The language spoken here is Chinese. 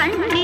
反正